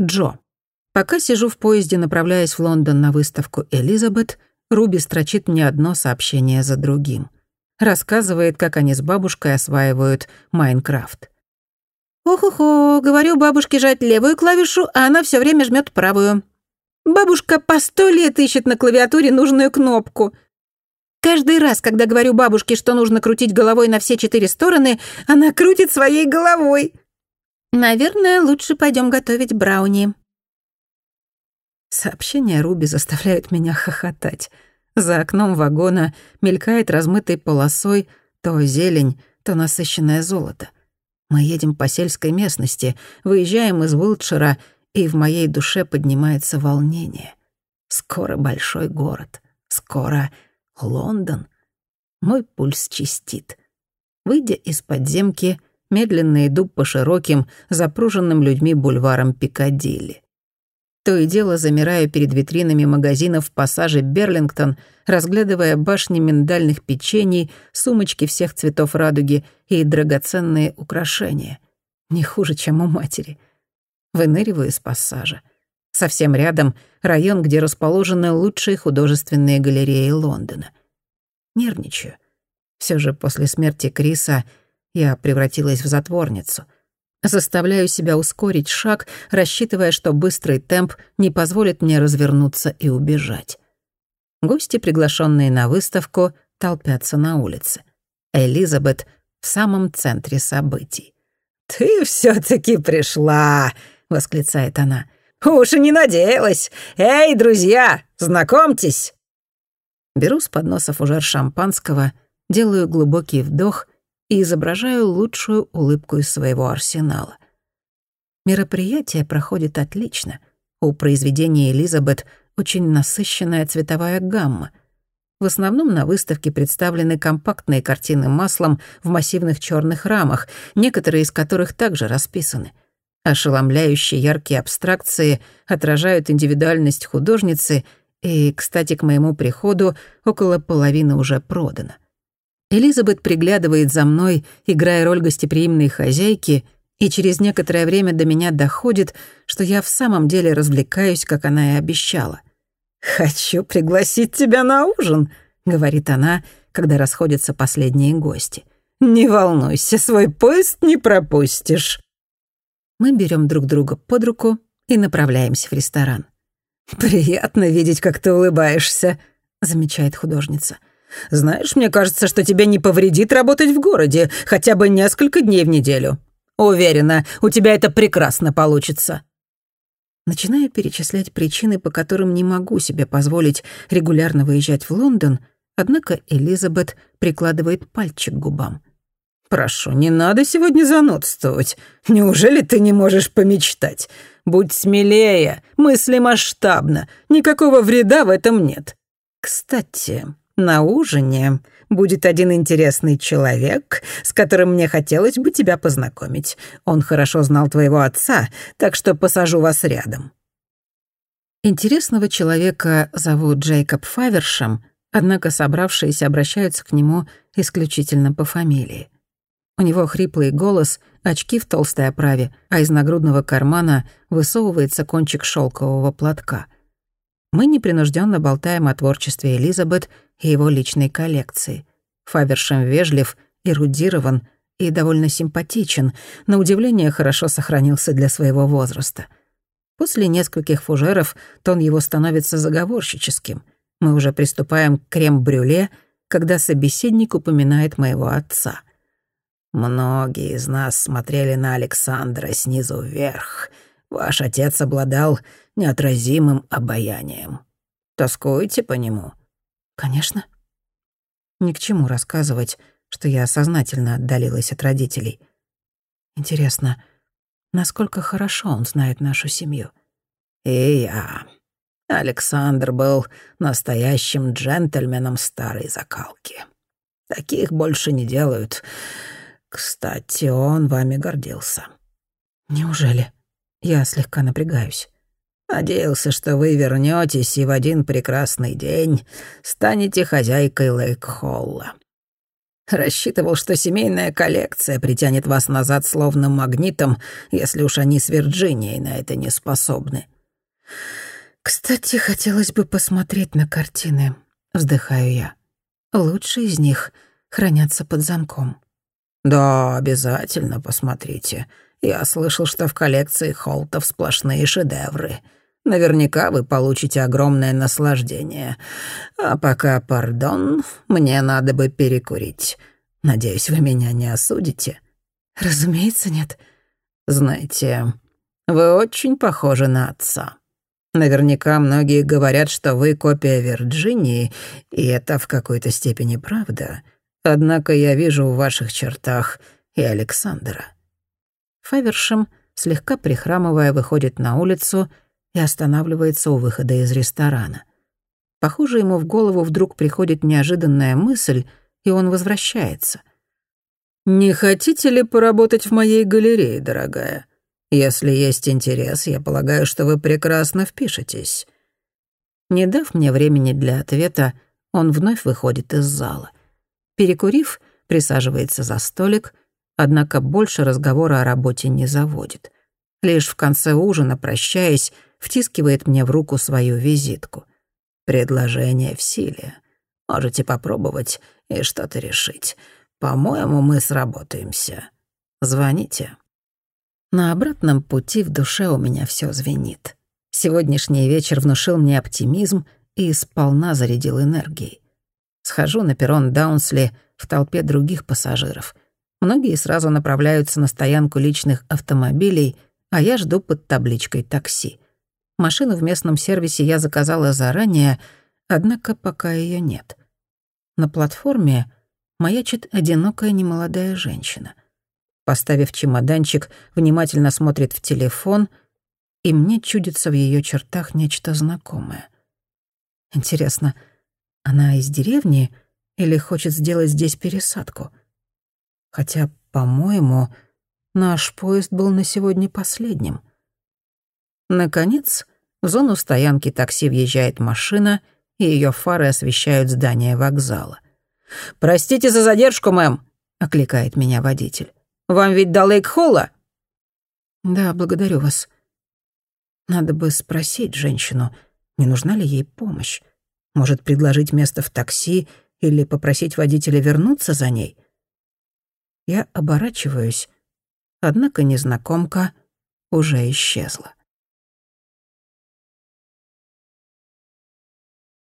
Джо. Пока сижу в поезде, направляясь в Лондон на выставку «Элизабет», Руби строчит мне одно сообщение за другим. Рассказывает, как они с бабушкой осваивают Майнкрафт. «Ох-охо, говорю бабушке жать левую клавишу, а она все время жмет правую. Бабушка по сто лет ищет на клавиатуре нужную кнопку. Каждый раз, когда говорю бабушке, что нужно крутить головой на все четыре стороны, она крутит своей головой. Наверное, лучше пойдем готовить брауни». Сообщения Руби заставляют меня хохотать. За окном вагона мелькает размытой полосой то зелень, то насыщенное золото. Мы едем по сельской местности, выезжаем из Уилтшира, и в моей душе поднимается волнение. Скоро большой город, скоро Лондон. Мой пульс чистит. Выйдя из подземки, медленно иду по широким, запруженным людьми бульварам Пикадилли. То и дело замираю перед витринами магазинов в пассаже Берлингтон, разглядывая башни миндальных печений, сумочки всех цветов радуги и драгоценные украшения. Не хуже, чем у матери. Выныриваю из пассажа. Совсем рядом район, где расположены лучшие художественные галереи Лондона. Нервничаю. Все же после смерти Криса я превратилась в затворницу — Заставляю себя ускорить шаг, рассчитывая, что быстрый темп не позволит мне развернуться и убежать. Гости, приглашенные на выставку, толпятся на улице. Элизабет в самом центре событий. «Ты все таки пришла!» — восклицает она. «Уж и не надеялась! Эй, друзья, знакомьтесь!» Беру с подноса фужер шампанского, делаю глубокий вдох и изображаю лучшую улыбку из своего арсенала. Мероприятие проходит отлично. У произведения Элизабет очень насыщенная цветовая гамма. В основном на выставке представлены компактные картины маслом в массивных черных рамах, некоторые из которых также расписаны. Ошеломляющие яркие абстракции отражают индивидуальность художницы, и, кстати, к моему приходу около половины уже продано. Элизабет приглядывает за мной, играя роль гостеприимной хозяйки, и через некоторое время до меня доходит, что я в самом деле развлекаюсь, как она и обещала. «Хочу пригласить тебя на ужин», — говорит она, когда расходятся последние гости. «Не волнуйся, свой поезд не пропустишь». Мы берем друг друга под руку и направляемся в ресторан. «Приятно видеть, как ты улыбаешься», — замечает художница. Знаешь, мне кажется, что тебе не повредит работать в городе хотя бы несколько дней в неделю. Уверена, у тебя это прекрасно получится». Начинаю перечислять причины, по которым не могу себе позволить регулярно выезжать в Лондон, однако Элизабет прикладывает пальчик к губам. «Прошу, не надо сегодня занудствовать. Неужели ты не можешь помечтать? Будь смелее, мысли масштабно. Никакого вреда в этом нет. Кстати, на ужине будет один интересный человек, с которым мне хотелось бы тебя познакомить. Он хорошо знал твоего отца, так что посажу вас рядом». Интересного человека зовут Джейкоб Фавершем, однако собравшиеся обращаются к нему исключительно по фамилии. У него хриплый голос, очки в толстой оправе, а из нагрудного кармана высовывается кончик шелкового платка. Мы непринужденно болтаем о творчестве Элизабет его личной коллекции. Фавершем вежлив, эрудирован и довольно симпатичен, на удивление хорошо сохранился для своего возраста. После нескольких фужеров тон его становится заговорщическим. Мы уже приступаем к крем-брюле, когда собеседник упоминает моего отца. «Многие из нас смотрели на Александра снизу вверх. Ваш отец обладал неотразимым обаянием. Тоскуете по нему?» «Конечно». Ни к чему рассказывать, что я сознательно отдалилась от родителей. Интересно, насколько хорошо он знает нашу семью? И я. Александр был настоящим джентльменом старой закалки. Таких больше не делают. Кстати, он вами гордился. Неужели? Я слегка напрягаюсь. Надеялся, что вы вернётесь и в один прекрасный день станете хозяйкой Лейк-Холла. Рассчитывал, что семейная коллекция притянет вас назад словно магнитом, если уж они с Вирджинией на это не способны. Кстати, хотелось бы посмотреть на картины, вздыхаю я. Лучшие из них хранятся под замком. Да, обязательно посмотрите. Я слышал, что в коллекции Холтов сплошные шедевры. Наверняка вы получите огромное наслаждение. А пока, пардон, мне надо бы перекурить. Надеюсь, вы меня не осудите. Разумеется, нет. Знаете, вы очень похожи на отца. Наверняка многие говорят, что вы копия Вирджинии, и это в какой-то степени правда. Однако я вижу в ваших чертах и Александра. Фавершем, слегка прихрамывая, выходит на улицу и останавливается у выхода из ресторана. Похоже, ему в голову вдруг приходит неожиданная мысль, и он возвращается. «Не хотите ли поработать в моей галерее, дорогая? Если есть интерес, я полагаю, что вы прекрасно впишетесь». Не дав мне времени для ответа, он вновь выходит из зала. Перекурив, присаживается за столик — однако больше разговора о работе не заводит. Лишь в конце ужина, прощаясь, втискивает мне в руку свою визитку. «Предложение в силе. Можете попробовать и что-то решить. По-моему, мы сработаемся. Звоните». На обратном пути в душе у меня все звенит. Сегодняшний вечер внушил мне оптимизм и сполна зарядил энергией. Схожу на перрон Даунсли в толпе других пассажиров — Многие сразу направляются на стоянку личных автомобилей, а я жду под табличкой «такси». Машину в местном сервисе я заказала заранее, однако пока ее нет. На платформе маячит одинокая немолодая женщина. Поставив чемоданчик, внимательно смотрит в телефон, и мне чудится в ее чертах нечто знакомое. Интересно, она из деревни или хочет сделать здесь пересадку — Хотя, по-моему, наш поезд был на сегодня последним. Наконец, в зону стоянки такси въезжает машина, и ее фары освещают здание вокзала. «Простите за задержку, мэм», — окликает меня водитель. «Вам ведь до Лейк-Холла?» «Да, благодарю вас. Надо бы спросить женщину, не нужна ли ей помощь. Может, предложить место в такси или попросить водителя вернуться за ней?» Я оборачиваюсь, однако незнакомка уже исчезла.